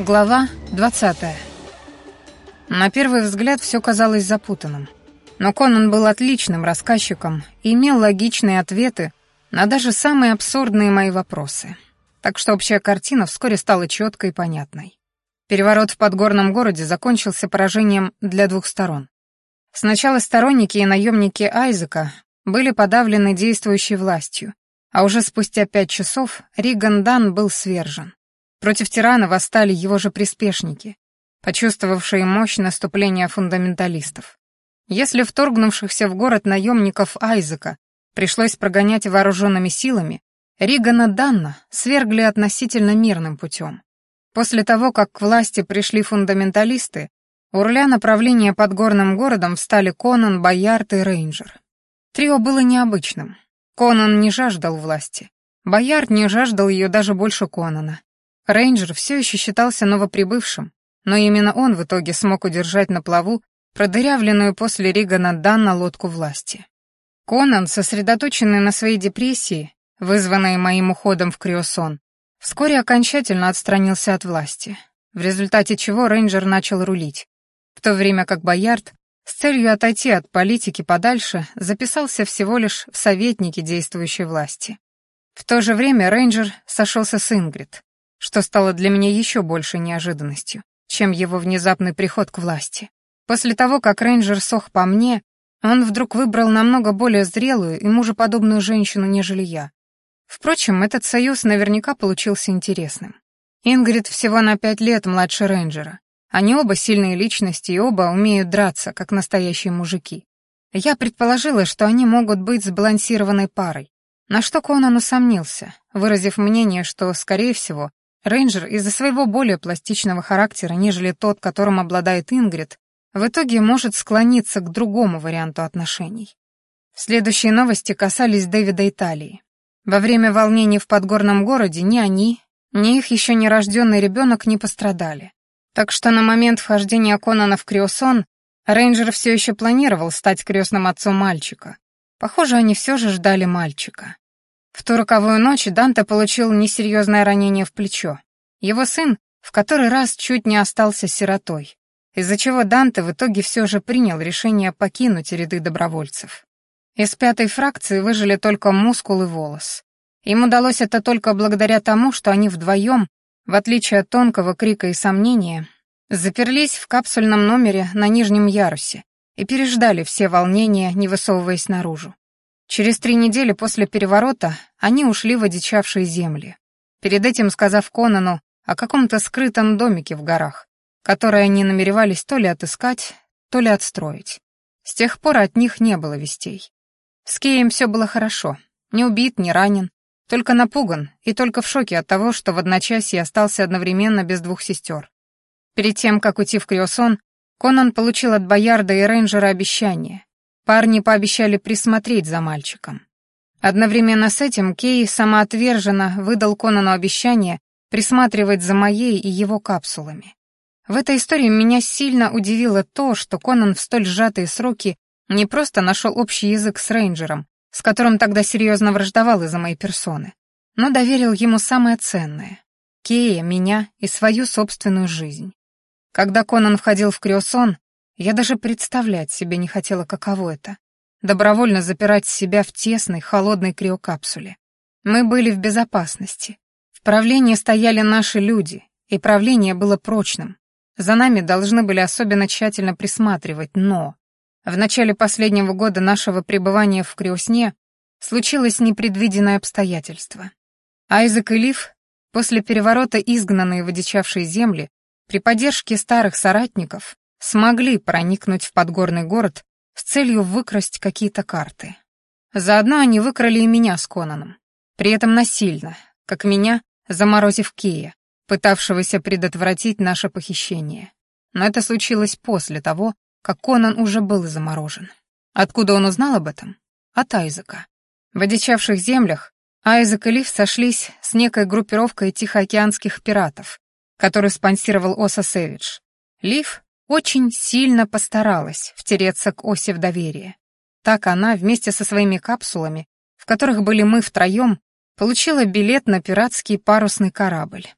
Глава 20. На первый взгляд все казалось запутанным. Но Конан был отличным рассказчиком и имел логичные ответы на даже самые абсурдные мои вопросы. Так что общая картина вскоре стала четкой и понятной. Переворот в подгорном городе закончился поражением для двух сторон. Сначала сторонники и наемники Айзека были подавлены действующей властью, а уже спустя пять часов Риган Дан был свержен. Против тирана восстали его же приспешники, почувствовавшие мощь наступления фундаменталистов. Если вторгнувшихся в город наемников Айзека пришлось прогонять вооруженными силами, Ригана Данна свергли относительно мирным путем. После того, как к власти пришли фундаменталисты, у руля направления под горным городом встали Конан, Боярд и Рейнджер. Трио было необычным. Конан не жаждал власти. Боярд не жаждал ее даже больше Конана. Рейнджер все еще считался новоприбывшим, но именно он в итоге смог удержать на плаву продырявленную после Ригана Данна лодку власти. Конан, сосредоточенный на своей депрессии, вызванной моим уходом в Криосон, вскоре окончательно отстранился от власти, в результате чего рейнджер начал рулить, в то время как Боярд с целью отойти от политики подальше записался всего лишь в советники действующей власти. В то же время рейнджер сошелся с Ингрид, что стало для меня еще большей неожиданностью, чем его внезапный приход к власти. После того, как рейнджер сох по мне, он вдруг выбрал намного более зрелую и мужеподобную женщину, нежели я. Впрочем, этот союз наверняка получился интересным. Ингрид всего на пять лет младше рейнджера. Они оба сильные личности и оба умеют драться, как настоящие мужики. Я предположила, что они могут быть сбалансированной парой, на что Конан усомнился, выразив мнение, что, скорее всего, Рейнджер из-за своего более пластичного характера, нежели тот, которым обладает Ингрид, в итоге может склониться к другому варианту отношений. Следующие новости касались Дэвида Италии. Во время волнений в подгорном городе ни они, ни их еще нерожденный ребенок не пострадали. Так что на момент вхождения Конана в Криосон Рейнджер все еще планировал стать крестным отцом мальчика. Похоже, они все же ждали мальчика. В ту роковую ночь Данте получил несерьезное ранение в плечо. Его сын в который раз чуть не остался сиротой, из-за чего Данте в итоге все же принял решение покинуть ряды добровольцев. Из пятой фракции выжили только мускул и волос. Им удалось это только благодаря тому, что они вдвоем, в отличие от тонкого крика и сомнения, заперлись в капсульном номере на нижнем ярусе и переждали все волнения, не высовываясь наружу. Через три недели после переворота они ушли в одичавшие земли, перед этим сказав Конану о каком-то скрытом домике в горах, который они намеревались то ли отыскать, то ли отстроить. С тех пор от них не было вестей. С Кеем все было хорошо, не убит, не ранен, только напуган и только в шоке от того, что в одночасье остался одновременно без двух сестер. Перед тем, как уйти в Криосон, Конан получил от Боярда и Рейнджера обещание Парни пообещали присмотреть за мальчиком. Одновременно с этим Кей самоотверженно выдал Конану обещание присматривать за моей и его капсулами. В этой истории меня сильно удивило то, что Конан в столь сжатые сроки не просто нашел общий язык с рейнджером, с которым тогда серьезно враждовал из-за моей персоны, но доверил ему самое ценное — Кея, меня и свою собственную жизнь. Когда Конан входил в Криосон, я даже представлять себе не хотела, каково это — добровольно запирать себя в тесной, холодной криокапсуле. Мы были в безопасности. В правлении стояли наши люди, и правление было прочным. За нами должны были особенно тщательно присматривать, но... В начале последнего года нашего пребывания в криосне случилось непредвиденное обстоятельство. Айзек и Лив, после переворота изгнанные в одичавшие земли, при поддержке старых соратников, смогли проникнуть в подгорный город с целью выкрасть какие-то карты. Заодно они выкрали и меня с Конаном. При этом насильно, как меня, заморозив Кея, пытавшегося предотвратить наше похищение. Но это случилось после того, как Конан уже был заморожен. Откуда он узнал об этом? От Айзека. В одичавших землях Айзек и Лив сошлись с некой группировкой тихоокеанских пиратов, которую спонсировал Оса Сэвидж. Лив очень сильно постаралась втереться к оси в доверие. Так она вместе со своими капсулами, в которых были мы втроем, получила билет на пиратский парусный корабль.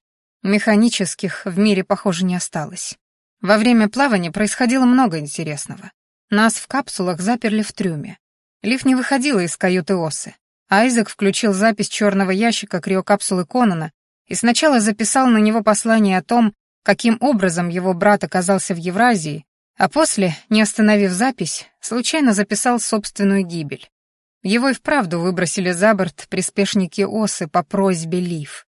Механических в мире, похоже, не осталось. Во время плавания происходило много интересного. Нас в капсулах заперли в трюме. Лив не выходила из каюты Осы. Айзек включил запись черного ящика криокапсулы Конана и сначала записал на него послание о том, каким образом его брат оказался в Евразии, а после, не остановив запись, случайно записал собственную гибель. Его и вправду выбросили за борт приспешники Осы по просьбе Лив.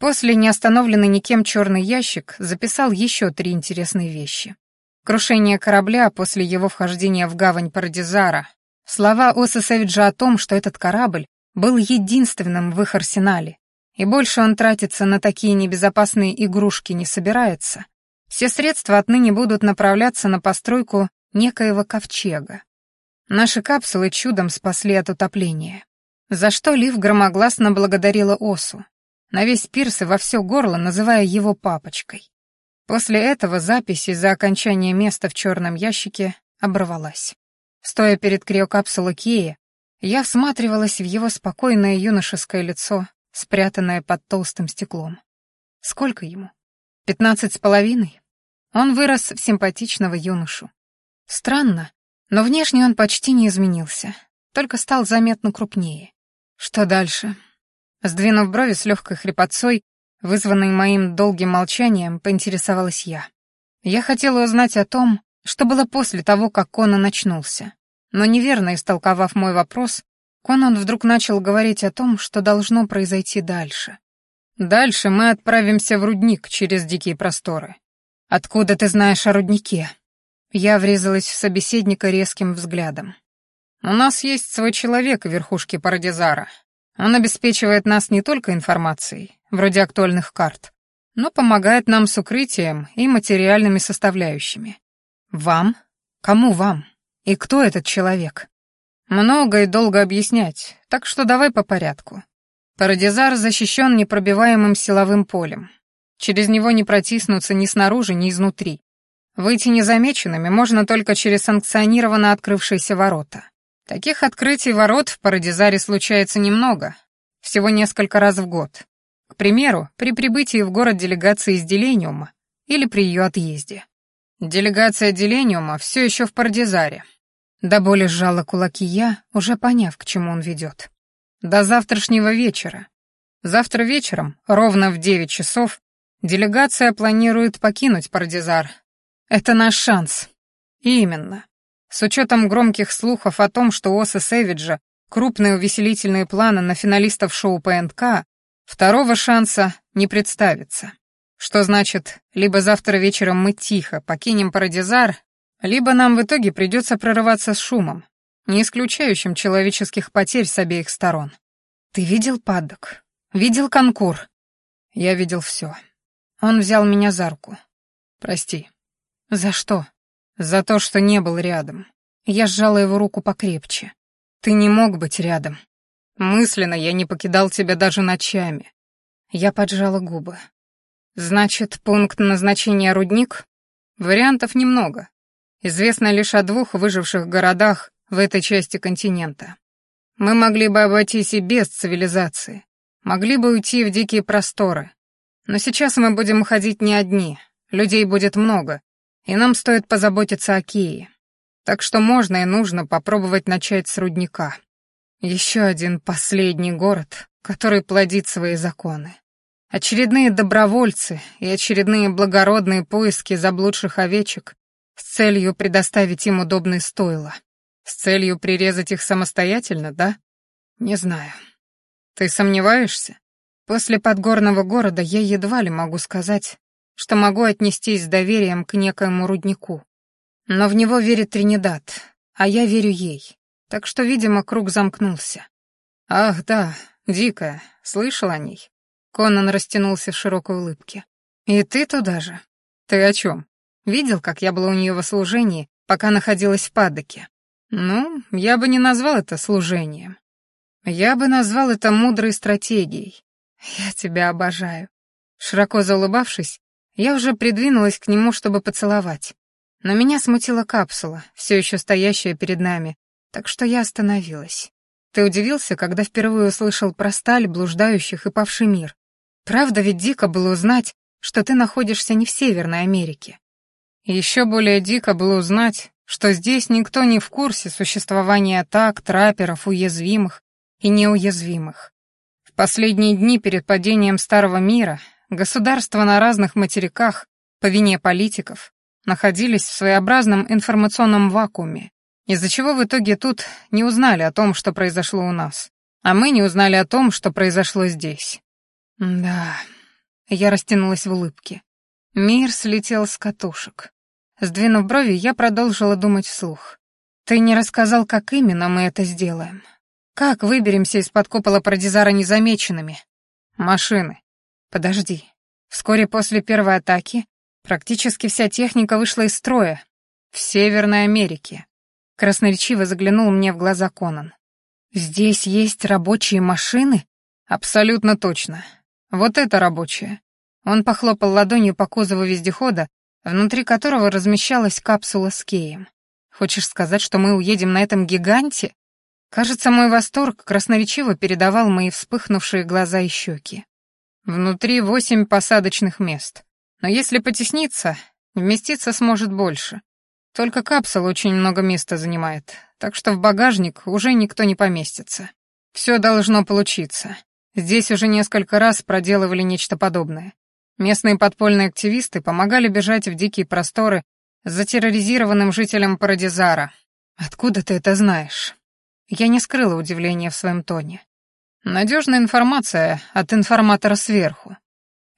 После неостановленный никем черный ящик записал еще три интересные вещи. Крушение корабля после его вхождения в гавань Парадизара, слова Оса Севиджа о том, что этот корабль был единственным в их арсенале, и больше он тратиться на такие небезопасные игрушки не собирается, все средства отныне будут направляться на постройку некоего ковчега. Наши капсулы чудом спасли от утопления. За что Лив громогласно благодарила Осу, на весь пирс и во все горло, называя его папочкой. После этого запись из-за окончания места в черном ящике оборвалась. Стоя перед криокапсулой Кея, я всматривалась в его спокойное юношеское лицо, спрятанное под толстым стеклом. Сколько ему? Пятнадцать с половиной? Он вырос в симпатичного юношу. Странно, но внешне он почти не изменился, только стал заметно крупнее. Что дальше? Сдвинув брови с легкой хрипотцой, вызванной моим долгим молчанием, поинтересовалась я. Я хотела узнать о том, что было после того, как Конан начнулся. Но неверно истолковав мой вопрос, Конан вдруг начал говорить о том, что должно произойти дальше. «Дальше мы отправимся в рудник через дикие просторы. Откуда ты знаешь о руднике?» Я врезалась в собеседника резким взглядом. «У нас есть свой человек в верхушке Парадизара, он обеспечивает нас не только информацией, вроде актуальных карт, но помогает нам с укрытием и материальными составляющими. Вам? Кому вам? И кто этот человек? Много и долго объяснять, так что давай по порядку. Парадизар защищен непробиваемым силовым полем. Через него не протиснуться ни снаружи, ни изнутри. Выйти незамеченными можно только через санкционированно открывшиеся ворота. Таких открытий ворот в Парадизаре случается немного, всего несколько раз в год. К примеру, при прибытии в город делегации из Делениума или при ее отъезде. Делегация Делениума все еще в Парадизаре. До боли сжала кулаки я, уже поняв, к чему он ведет. До завтрашнего вечера. Завтра вечером, ровно в девять часов, делегация планирует покинуть Парадизар. Это наш шанс. Именно. С учетом громких слухов о том, что Оса Сэвиджа крупные увеселительные планы на финалистов шоу ПНК, второго шанса не представится. Что значит, либо завтра вечером мы тихо покинем Парадизар, либо нам в итоге придется прорываться с шумом, не исключающим человеческих потерь с обеих сторон. Ты видел падок? Видел конкур? Я видел все. Он взял меня за руку. Прости. За что? За то, что не был рядом. Я сжала его руку покрепче. Ты не мог быть рядом. Мысленно я не покидал тебя даже ночами. Я поджала губы. Значит, пункт назначения рудник? Вариантов немного. Известно лишь о двух выживших городах в этой части континента. Мы могли бы обойтись и без цивилизации. Могли бы уйти в дикие просторы. Но сейчас мы будем ходить не одни. Людей будет много, и нам стоит позаботиться о Кии. Так что можно и нужно попробовать начать с рудника. Еще один последний город, который плодит свои законы. Очередные добровольцы и очередные благородные поиски заблудших овечек с целью предоставить им удобные стойла. С целью прирезать их самостоятельно, да? Не знаю. Ты сомневаешься? После подгорного города я едва ли могу сказать, что могу отнестись с доверием к некоему руднику. Но в него верит Тринидад, а я верю ей. Так что, видимо, круг замкнулся. Ах, да, дикая, слышал о ней? Конан растянулся в широкой улыбке. И ты туда же? Ты о чем? Видел, как я была у нее во служении, пока находилась в падоке? Ну, я бы не назвал это служением. Я бы назвал это мудрой стратегией. Я тебя обожаю. Широко заулыбавшись, я уже придвинулась к нему, чтобы поцеловать. Но меня смутила капсула, все еще стоящая перед нами, так что я остановилась. Ты удивился, когда впервые услышал про сталь, блуждающих и павший мир? Правда ведь дико было узнать, что ты находишься не в Северной Америке. Еще более дико было узнать, что здесь никто не в курсе существования атак, траперов, уязвимых и неуязвимых. В последние дни перед падением Старого Мира государства на разных материках по вине политиков находились в своеобразном информационном вакууме, из-за чего в итоге тут не узнали о том, что произошло у нас, а мы не узнали о том, что произошло здесь. Да, я растянулась в улыбке. Мир слетел с катушек. Сдвинув брови, я продолжила думать вслух. «Ты не рассказал, как именно мы это сделаем. Как выберемся из-под купола Парадизара незамеченными? Машины. Подожди. Вскоре после первой атаки практически вся техника вышла из строя. В Северной Америке. Красноречиво заглянул мне в глаза Конан. «Здесь есть рабочие машины?» «Абсолютно точно. Вот это рабочая. Он похлопал ладонью по кузову вездехода, внутри которого размещалась капсула с Кеем. «Хочешь сказать, что мы уедем на этом гиганте?» Кажется, мой восторг красноречиво передавал мои вспыхнувшие глаза и щеки. Внутри восемь посадочных мест. Но если потесниться, вместиться сможет больше. Только капсула очень много места занимает, так что в багажник уже никто не поместится. Все должно получиться. Здесь уже несколько раз проделывали нечто подобное. Местные подпольные активисты помогали бежать в дикие просторы за терроризированным жителям Парадизара. Откуда ты это знаешь? Я не скрыла удивления в своем тоне. Надежная информация от информатора сверху.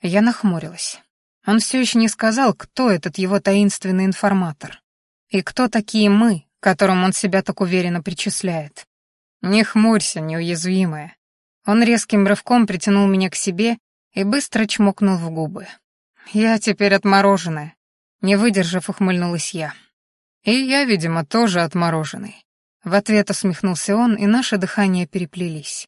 Я нахмурилась. Он все еще не сказал, кто этот его таинственный информатор. И кто такие мы, которым он себя так уверенно причисляет. Не хмурься, неуязвимая. Он резким рывком притянул меня к себе и быстро чмокнул в губы. Я теперь отмороженная. Не выдержав, ухмыльнулась я. И я, видимо, тоже отмороженный. В ответ усмехнулся он, и наши дыхания переплелись.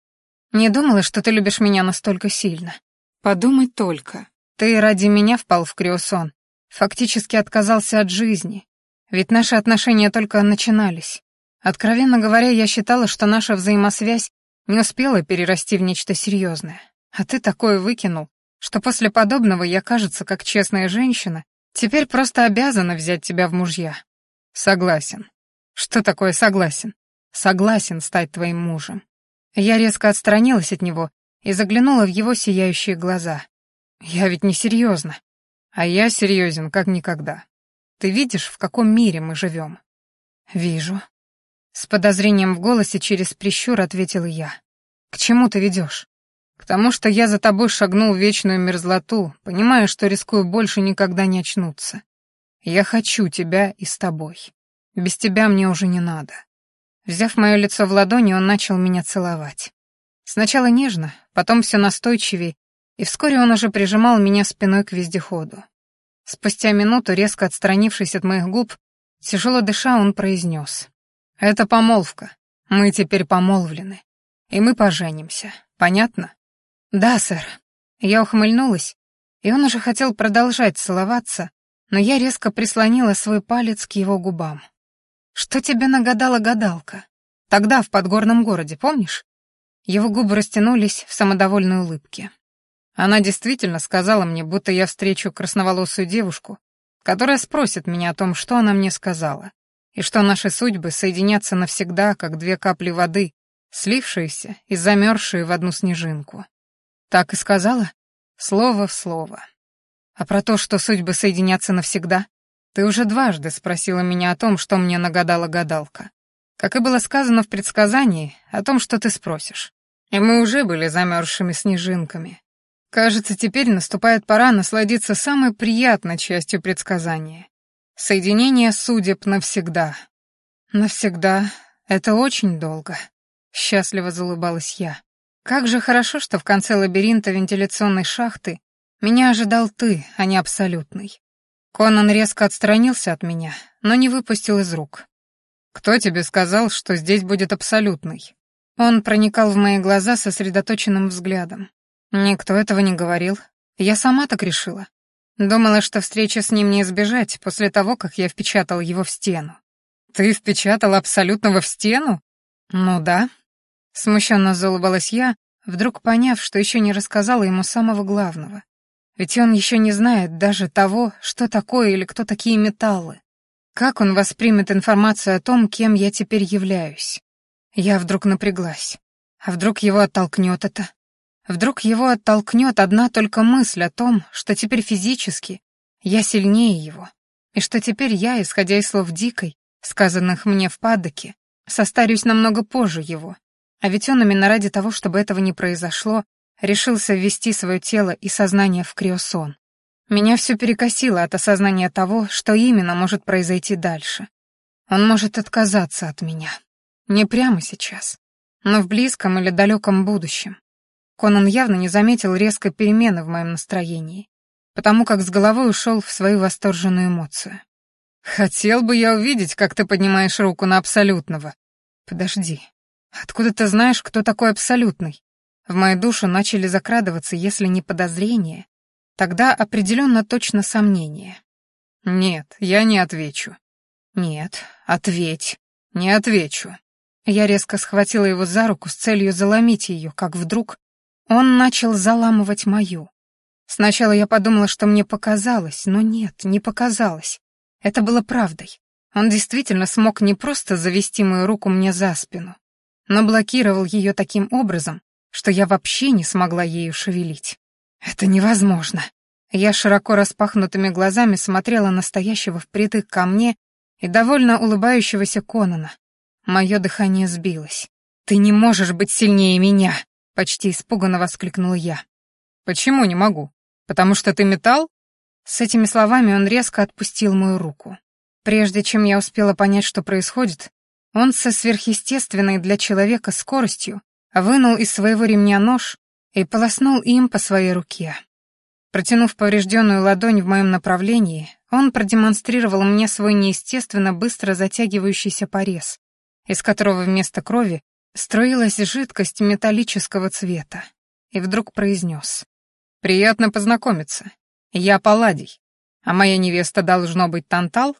Не думала, что ты любишь меня настолько сильно. Подумай только. Ты ради меня впал в криосон. Фактически отказался от жизни. Ведь наши отношения только начинались. Откровенно говоря, я считала, что наша взаимосвязь не успела перерасти в нечто серьезное. А ты такое выкинул, что после подобного я, кажется, как честная женщина, теперь просто обязана взять тебя в мужья. Согласен. Что такое согласен? Согласен стать твоим мужем. Я резко отстранилась от него и заглянула в его сияющие глаза. Я ведь не серьезно. А я серьезен, как никогда. Ты видишь, в каком мире мы живем? Вижу. С подозрением в голосе через прищур ответила я. «К чему ты ведешь?» «К тому, что я за тобой шагнул в вечную мерзлоту, понимая, что рискую больше никогда не очнуться. Я хочу тебя и с тобой. Без тебя мне уже не надо». Взяв мое лицо в ладони, он начал меня целовать. Сначала нежно, потом все настойчивее, и вскоре он уже прижимал меня спиной к вездеходу. Спустя минуту, резко отстранившись от моих губ, тяжело дыша, он произнес. Это помолвка. Мы теперь помолвлены. И мы поженимся. Понятно? Да, сэр. Я ухмыльнулась, и он уже хотел продолжать целоваться, но я резко прислонила свой палец к его губам. Что тебе нагадала гадалка? Тогда в подгорном городе, помнишь? Его губы растянулись в самодовольной улыбке. Она действительно сказала мне, будто я встречу красноволосую девушку, которая спросит меня о том, что она мне сказала и что наши судьбы соединятся навсегда, как две капли воды, слившиеся и замерзшие в одну снежинку. Так и сказала? Слово в слово. А про то, что судьбы соединятся навсегда, ты уже дважды спросила меня о том, что мне нагадала гадалка. Как и было сказано в предсказании, о том, что ты спросишь. И мы уже были замерзшими снежинками. Кажется, теперь наступает пора насладиться самой приятной частью предсказания Соединение судеб навсегда. Навсегда. Это очень долго. Счастливо залыбалась я. Как же хорошо, что в конце лабиринта вентиляционной шахты меня ожидал ты, а не абсолютный. Конан резко отстранился от меня, но не выпустил из рук. «Кто тебе сказал, что здесь будет абсолютный?» Он проникал в мои глаза сосредоточенным взглядом. Никто этого не говорил. Я сама так решила. Думала, что встречи с ним не избежать после того, как я впечатал его в стену. Ты впечатал абсолютного в стену? Ну да. Смущенно заулыбалась я, вдруг поняв, что еще не рассказала ему самого главного. Ведь он еще не знает даже того, что такое или кто такие металлы. Как он воспримет информацию о том, кем я теперь являюсь? Я вдруг напряглась. А вдруг его оттолкнет это? Вдруг его оттолкнет одна только мысль о том, что теперь физически я сильнее его, и что теперь я, исходя из слов Дикой, сказанных мне в падоке, состарюсь намного позже его. А ведь он именно ради того, чтобы этого не произошло, решился ввести свое тело и сознание в криосон. Меня все перекосило от осознания того, что именно может произойти дальше. Он может отказаться от меня. Не прямо сейчас, но в близком или далеком будущем. Конан явно не заметил резкой перемены в моем настроении, потому как с головой ушел в свою восторженную эмоцию. «Хотел бы я увидеть, как ты поднимаешь руку на абсолютного». «Подожди. Откуда ты знаешь, кто такой абсолютный?» В мою душу начали закрадываться, если не подозрения, тогда определенно точно сомнения. «Нет, я не отвечу». «Нет, ответь». «Не отвечу». Я резко схватила его за руку с целью заломить ее, как вдруг он начал заламывать мою. Сначала я подумала, что мне показалось, но нет, не показалось. Это было правдой. Он действительно смог не просто завести мою руку мне за спину, но блокировал ее таким образом, что я вообще не смогла ею шевелить. Это невозможно. Я широко распахнутыми глазами смотрела на стоящего впритык ко мне и довольно улыбающегося Конона. Мое дыхание сбилось. «Ты не можешь быть сильнее меня!» — почти испуганно воскликнула я. «Почему не могу? Потому что ты металл?» С этими словами он резко отпустил мою руку. Прежде чем я успела понять, что происходит, он со сверхъестественной для человека скоростью вынул из своего ремня нож и полоснул им по своей руке. Протянув поврежденную ладонь в моем направлении, он продемонстрировал мне свой неестественно быстро затягивающийся порез, из которого вместо крови струилась жидкость металлического цвета, и вдруг произнес. «Приятно познакомиться. Я Палладий, а моя невеста должно быть Тантал?»